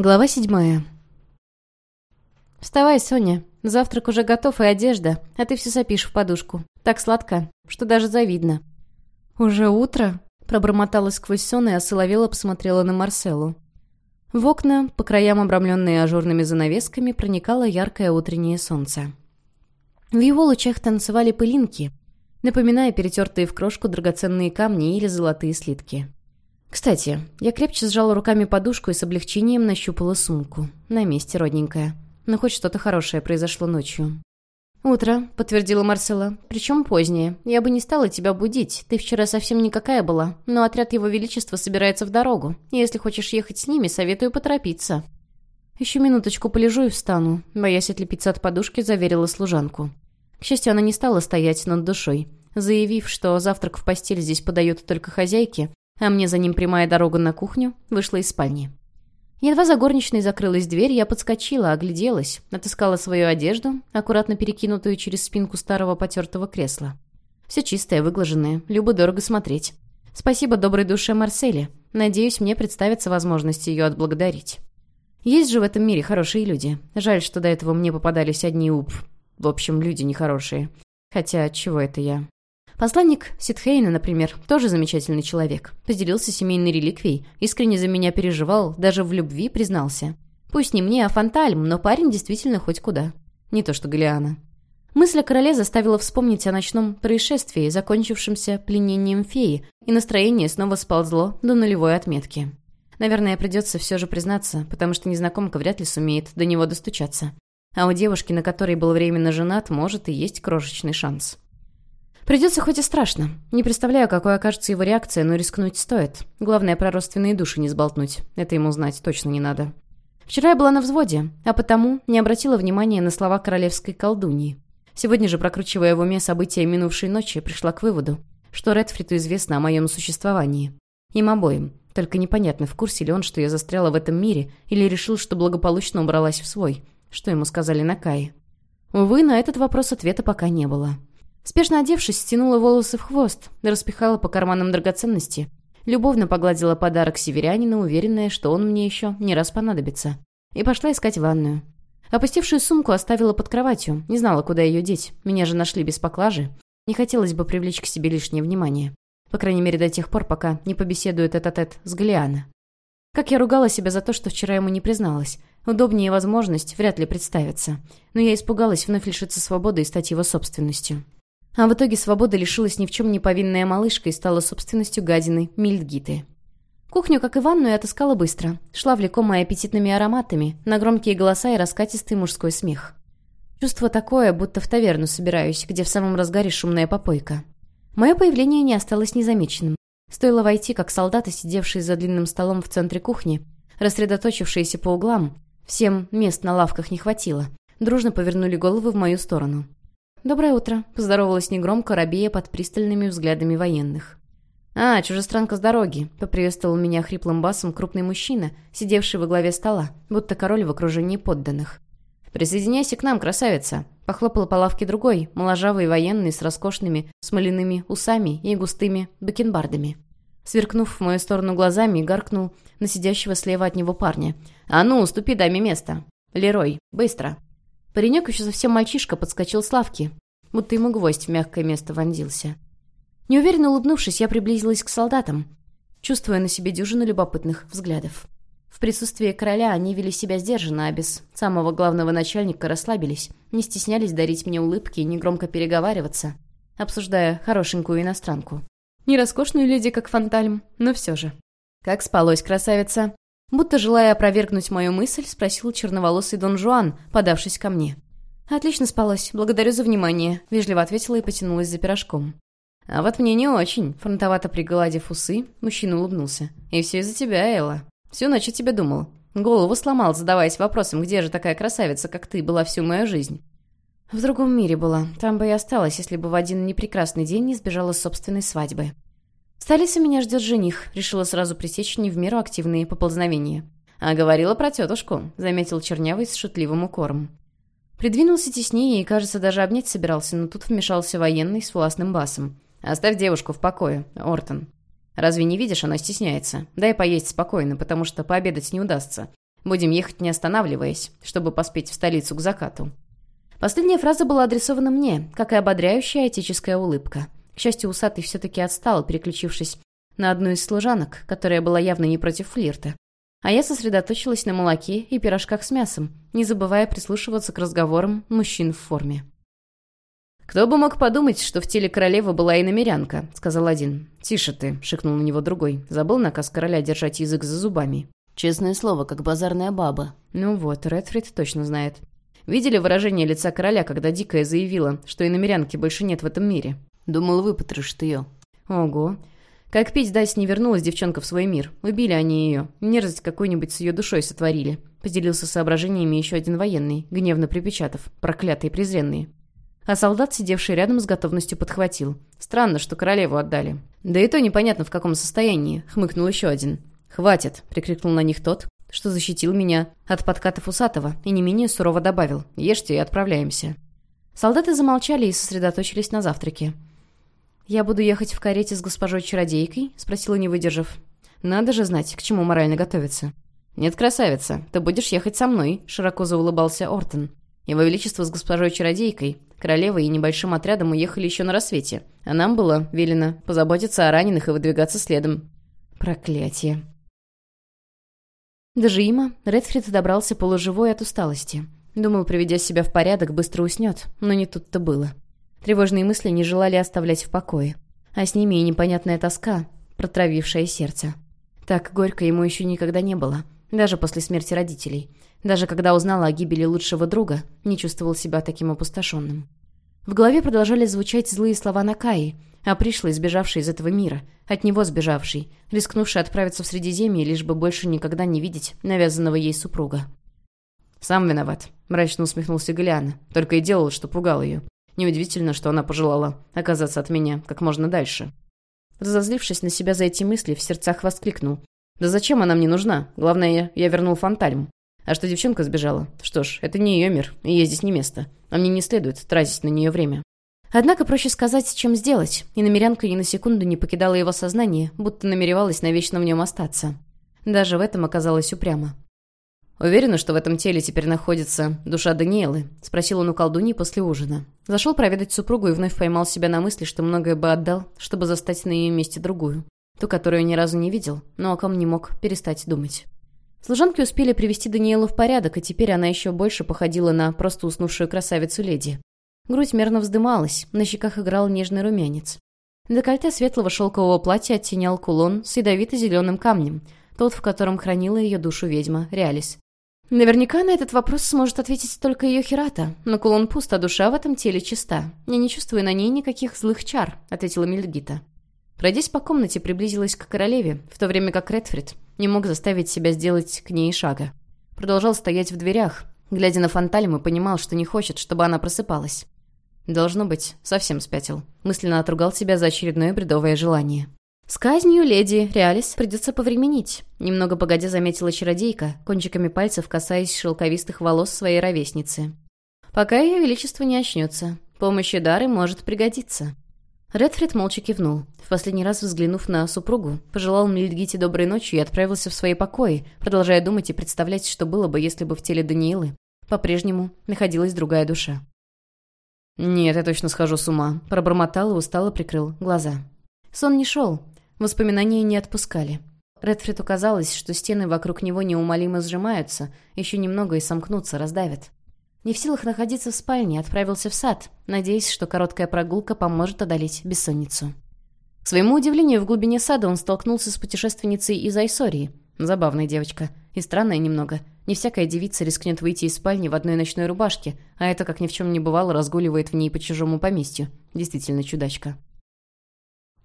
Глава седьмая. «Вставай, Соня. Завтрак уже готов и одежда, а ты все сопишь в подушку. Так сладко, что даже завидно». «Уже утро?» — пробормотала сквозь сон и осоловела посмотрела на Марселу. В окна, по краям обрамленные ажурными занавесками, проникало яркое утреннее солнце. В его лучах танцевали пылинки, напоминая перетертые в крошку драгоценные камни или золотые слитки. Кстати, я крепче сжала руками подушку и с облегчением нащупала сумку. На месте, родненькая. Но хоть что-то хорошее произошло ночью. «Утро», — подтвердила Марсела. «Причем позднее. Я бы не стала тебя будить. Ты вчера совсем никакая была. Но отряд Его Величества собирается в дорогу. Если хочешь ехать с ними, советую поторопиться». «Еще минуточку полежу и встану», — боясь отлепиться от подушки, заверила служанку. К счастью, она не стала стоять над душой. Заявив, что завтрак в постель здесь подают только хозяйки, а мне за ним прямая дорога на кухню, вышла из спальни. Едва за горничной закрылась дверь, я подскочила, огляделась, отыскала свою одежду, аккуратно перекинутую через спинку старого потертого кресла. Все чистое, выглаженное, любо-дорого смотреть. Спасибо доброй душе Марселе. Надеюсь, мне представится возможность ее отблагодарить. Есть же в этом мире хорошие люди. Жаль, что до этого мне попадались одни уп... В общем, люди нехорошие. Хотя, чего это я? Посланник Ситхейна, например, тоже замечательный человек. Поделился семейной реликвией, искренне за меня переживал, даже в любви признался. Пусть не мне, а Фантальм, но парень действительно хоть куда. Не то что Галиана. Мысль о короле заставила вспомнить о ночном происшествии, закончившемся пленением феи, и настроение снова сползло до нулевой отметки. Наверное, придется все же признаться, потому что незнакомка вряд ли сумеет до него достучаться. А у девушки, на которой был временно женат, может и есть крошечный шанс. Придется хоть и страшно. Не представляю, какой окажется его реакция, но рискнуть стоит. Главное, про родственные души не сболтнуть. Это ему знать точно не надо. Вчера я была на взводе, а потому не обратила внимания на слова королевской колдуньи. Сегодня же, прокручивая в уме события минувшей ночи, пришла к выводу, что Редфриту известно о моем существовании. Им обоим. Только непонятно, в курсе ли он, что я застряла в этом мире, или решил, что благополучно убралась в свой. Что ему сказали на Кае. Увы, на этот вопрос ответа пока не было. Спешно одевшись, стянула волосы в хвост, распихала по карманам драгоценности, любовно погладила подарок северянина, уверенная, что он мне еще не раз понадобится, и пошла искать ванную. Опустившую сумку оставила под кроватью, не знала, куда ее деть. Меня же нашли без поклажи. Не хотелось бы привлечь к себе лишнее внимание. По крайней мере, до тех пор, пока не побеседует этот-тет с Галиана. Как я ругала себя за то, что вчера ему не призналась. Удобнее возможность вряд ли представится. Но я испугалась вновь лишиться свободы и стать его собственностью. А в итоге свобода лишилась ни в чем не повинная малышка и стала собственностью гадины Мильдгиты. Кухню, как и ванную, отыскала быстро. Шла влекомая аппетитными ароматами, на громкие голоса и раскатистый мужской смех. Чувство такое, будто в таверну собираюсь, где в самом разгаре шумная попойка. Мое появление не осталось незамеченным. Стоило войти, как солдаты, сидевшие за длинным столом в центре кухни, рассредоточившиеся по углам, всем мест на лавках не хватило, дружно повернули головы в мою сторону. «Доброе утро», — поздоровалась негромко, рабея под пристальными взглядами военных. «А, чужестранка с дороги», — поприветствовал меня хриплым басом крупный мужчина, сидевший во главе стола, будто король в окружении подданных. «Присоединяйся к нам, красавица», — похлопал по лавке другой, моложавый военный с роскошными смоляными усами и густыми бакенбардами. Сверкнув в мою сторону глазами, гаркнул на сидящего слева от него парня. «А ну, уступи даме место! Лерой, быстро!» Паренек еще совсем мальчишка подскочил с лавки, будто ему гвоздь в мягкое место вонзился. Неуверенно улыбнувшись, я приблизилась к солдатам, чувствуя на себе дюжину любопытных взглядов. В присутствии короля они вели себя сдержанно, а без самого главного начальника расслабились, не стеснялись дарить мне улыбки и негромко переговариваться, обсуждая хорошенькую иностранку. Не роскошную леди, как Фантальм, но все же. «Как спалось, красавица?» Будто желая опровергнуть мою мысль, спросил черноволосый Дон Жуан, подавшись ко мне. «Отлично спалось. Благодарю за внимание», — вежливо ответила и потянулась за пирожком. «А вот мне не очень», — фронтовато пригладив усы, мужчина улыбнулся. «И все из-за тебя, Элла. Всю ночь о тебе думал. Голову сломал, задаваясь вопросом, где же такая красавица, как ты, была всю мою жизнь». «В другом мире была. Там бы и осталась, если бы в один непрекрасный день не сбежала с собственной свадьбы». В столице меня ждет жених, решила сразу пресечь не в меру активные поползновения. А говорила про тетушку, заметил Чернявый с шутливым укором. Придвинулся теснее и, кажется, даже обнять собирался, но тут вмешался военный с властным басом. «Оставь девушку в покое, Ортон. Разве не видишь, она стесняется. Дай поесть спокойно, потому что пообедать не удастся. Будем ехать не останавливаясь, чтобы поспеть в столицу к закату». Последняя фраза была адресована мне, как и ободряющая этическая улыбка. К счастью, усатый все-таки отстал, переключившись на одну из служанок, которая была явно не против флирта. А я сосредоточилась на молоке и пирожках с мясом, не забывая прислушиваться к разговорам мужчин в форме. «Кто бы мог подумать, что в теле королевы была и намерянка», — сказал один. «Тише ты», — шикнул на него другой. Забыл наказ короля держать язык за зубами. «Честное слово, как базарная баба». Ну вот, Редфрид точно знает. Видели выражение лица короля, когда Дикая заявила, что и намерянки больше нет в этом мире? Думал, выпотрошит ее. Ого. Как пить дать не вернулась девчонка в свой мир. Убили они ее. Мерзость какую-нибудь с ее душой сотворили. Поделился соображениями еще один военный, гневно припечатав. Проклятые презренные. А солдат, сидевший рядом, с готовностью подхватил. «Странно, что королеву отдали». «Да и то непонятно, в каком состоянии», — хмыкнул еще один. «Хватит», — прикрикнул на них тот, что защитил меня от подкатов усатого, и не менее сурово добавил. «Ешьте и отправляемся». Солдаты замолчали и сосредоточились на завтраке. «Я буду ехать в карете с госпожой-чародейкой?» — спросила, не выдержав. «Надо же знать, к чему морально готовиться». «Нет, красавица, ты будешь ехать со мной», — широко заулыбался Ортон. Его Величество с госпожой-чародейкой, королевой и небольшим отрядом уехали еще на рассвете, а нам было велено позаботиться о раненых и выдвигаться следом. Проклятие. До Жима Редфрид добрался полуживой от усталости. Думал, приведя себя в порядок, быстро уснет, но не тут-то было. Тревожные мысли не желали оставлять в покое. А с ними и непонятная тоска, протравившая сердце. Так горько ему еще никогда не было, даже после смерти родителей — даже когда узнала о гибели лучшего друга, не чувствовал себя таким опустошенным. В голове продолжали звучать злые слова Накаи, а пришлый, сбежавший из этого мира, от него сбежавший, рискнувший отправиться в Средиземье, лишь бы больше никогда не видеть навязанного ей супруга. «Сам виноват», — мрачно усмехнулся Галиана. «Только и делал, что пугал ее. Неудивительно, что она пожелала оказаться от меня как можно дальше». Разозлившись на себя за эти мысли, в сердцах воскликнул. «Да зачем она мне нужна? Главное, я вернул Фантальм. А что девчонка сбежала? Что ж, это не ее мир, и ей здесь не место. А мне не следует тратить на нее время. Однако проще сказать, чем сделать, и намерянка ни на секунду не покидала его сознание, будто намеревалась навечно в нем остаться. Даже в этом оказалось упрямо. «Уверена, что в этом теле теперь находится душа Даниэлы?» — спросил он у колдуньи после ужина. Зашел проведать супругу и вновь поймал себя на мысли, что многое бы отдал, чтобы застать на ее месте другую. Ту, которую ни разу не видел, но о ком не мог перестать думать. Служанки успели привести Даниэлу в порядок, и теперь она еще больше походила на просто уснувшую красавицу-леди. Грудь мерно вздымалась, на щеках играл нежный румянец. Декольте светлого шелкового платья оттенял кулон с ядовито-зеленым камнем, тот, в котором хранила ее душу ведьма Реалис. Наверняка на этот вопрос сможет ответить только ее Хирата, но кулон пуст, а душа в этом теле чиста. Я не чувствую на ней никаких злых чар, ответила Мельгита. Пройдясь по комнате, приблизилась к королеве, в то время как Редфрид не мог заставить себя сделать к ней шага. Продолжал стоять в дверях, глядя на Фантальм и понимал, что не хочет, чтобы она просыпалась. Должно быть, совсем спятил. Мысленно отругал себя за очередное бредовое желание. «С казнью леди Реалис придется повременить», — немного погодя заметила чародейка, кончиками пальцев касаясь шелковистых волос своей ровесницы. «Пока ее величество не очнется. Помощь и дары может пригодиться». Редфрид молча кивнул. В последний раз взглянув на супругу, пожелал Мельдгите доброй ночи и отправился в свои покои, продолжая думать и представлять, что было бы, если бы в теле Даниилы по-прежнему находилась другая душа. «Нет, я точно схожу с ума», — пробормотал и устало прикрыл глаза. Сон не шел, воспоминания не отпускали. Редфриду казалось, что стены вокруг него неумолимо сжимаются, еще немного и сомкнутся, раздавят. Не в силах находиться в спальне, отправился в сад, надеясь, что короткая прогулка поможет одолеть бессонницу. К своему удивлению, в глубине сада он столкнулся с путешественницей из Айсории. Забавная девочка. И странная немного. Не всякая девица рискнет выйти из спальни в одной ночной рубашке, а это, как ни в чем не бывало, разгуливает в ней по чужому поместью. Действительно чудачка.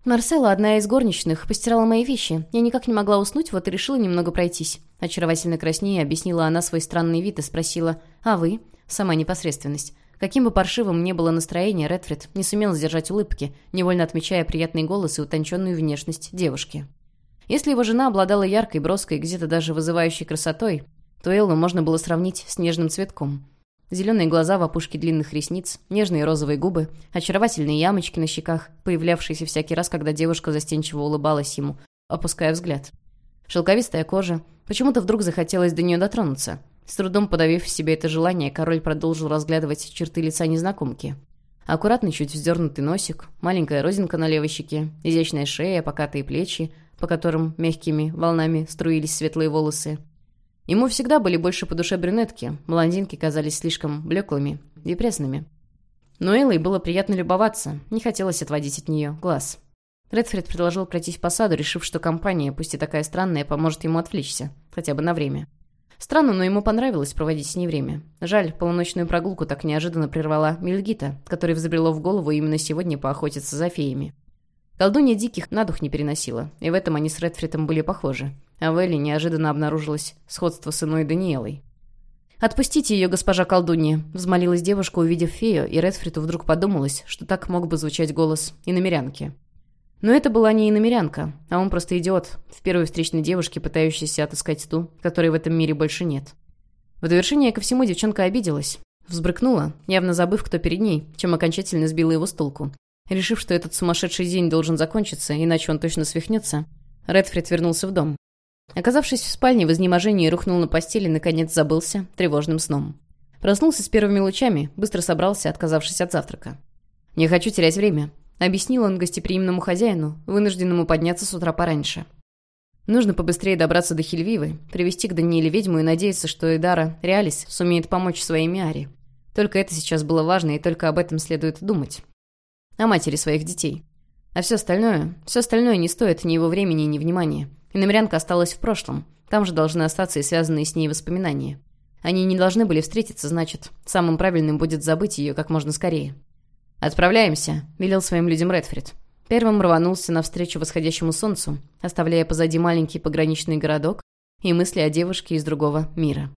Марсела, одна из горничных, постирала мои вещи. Я никак не могла уснуть, вот и решила немного пройтись. Очаровательно краснее объяснила она свой странный вид и спросила «А вы?» Сама непосредственность. Каким бы паршивым ни было настроение, Редфрид не сумел сдержать улыбки, невольно отмечая приятный голос и утонченную внешность девушки. Если его жена обладала яркой, броской, где-то даже вызывающей красотой, то Эллу можно было сравнить с нежным цветком. Зеленые глаза в опушке длинных ресниц, нежные розовые губы, очаровательные ямочки на щеках, появлявшиеся всякий раз, когда девушка застенчиво улыбалась ему, опуская взгляд. Шелковистая кожа, Почему-то вдруг захотелось до нее дотронуться. С трудом подавив в себе это желание, король продолжил разглядывать черты лица незнакомки. Аккуратный, чуть вздернутый носик, маленькая розинка на левой щеке, изящная шея, покатые плечи, по которым мягкими волнами струились светлые волосы. Ему всегда были больше по душе брюнетки, блондинки казались слишком блеклыми и пресными. Но Эллой было приятно любоваться, не хотелось отводить от нее глаз. Редфрид предложил пройтись по саду, решив, что компания, пусть и такая странная, поможет ему отвлечься, хотя бы на время. Странно, но ему понравилось проводить с ней время. Жаль, полуночную прогулку так неожиданно прервала Мельгита, которой взбрело в голову именно сегодня поохотиться за феями. Колдунья диких на дух не переносила, и в этом они с Редфридом были похожи. А в Элли неожиданно обнаружилось сходство с иной Даниэлой. «Отпустите ее, госпожа колдунья», — взмолилась девушка, увидев фею, и Редфриду вдруг подумалось, что так мог бы звучать голос и намерянки. Но это была не иномерянка, а он просто идиот, в первой встречной девушке, пытающейся отыскать ту, которой в этом мире больше нет. В довершение ко всему девчонка обиделась. Взбрыкнула, явно забыв, кто перед ней, чем окончательно сбила его с толку. Решив, что этот сумасшедший день должен закончиться, иначе он точно свихнется, Редфрид вернулся в дом. Оказавшись в спальне, в изнеможении рухнул на постели и, наконец, забылся тревожным сном. Проснулся с первыми лучами, быстро собрался, отказавшись от завтрака. «Не хочу терять время. Объяснил он гостеприимному хозяину, вынужденному подняться с утра пораньше. Нужно побыстрее добраться до Хельвивы, привести к Даниэле ведьму и надеяться, что Эдара Реалис сумеет помочь своей Миаре. Только это сейчас было важно, и только об этом следует думать. О матери своих детей. А все остальное, все остальное не стоит ни его времени, ни внимания. И намерянка осталась в прошлом. Там же должны остаться и связанные с ней воспоминания. Они не должны были встретиться, значит, самым правильным будет забыть ее как можно скорее. «Отправляемся», — велел своим людям Редфрид. Первым рванулся навстречу восходящему солнцу, оставляя позади маленький пограничный городок и мысли о девушке из другого мира.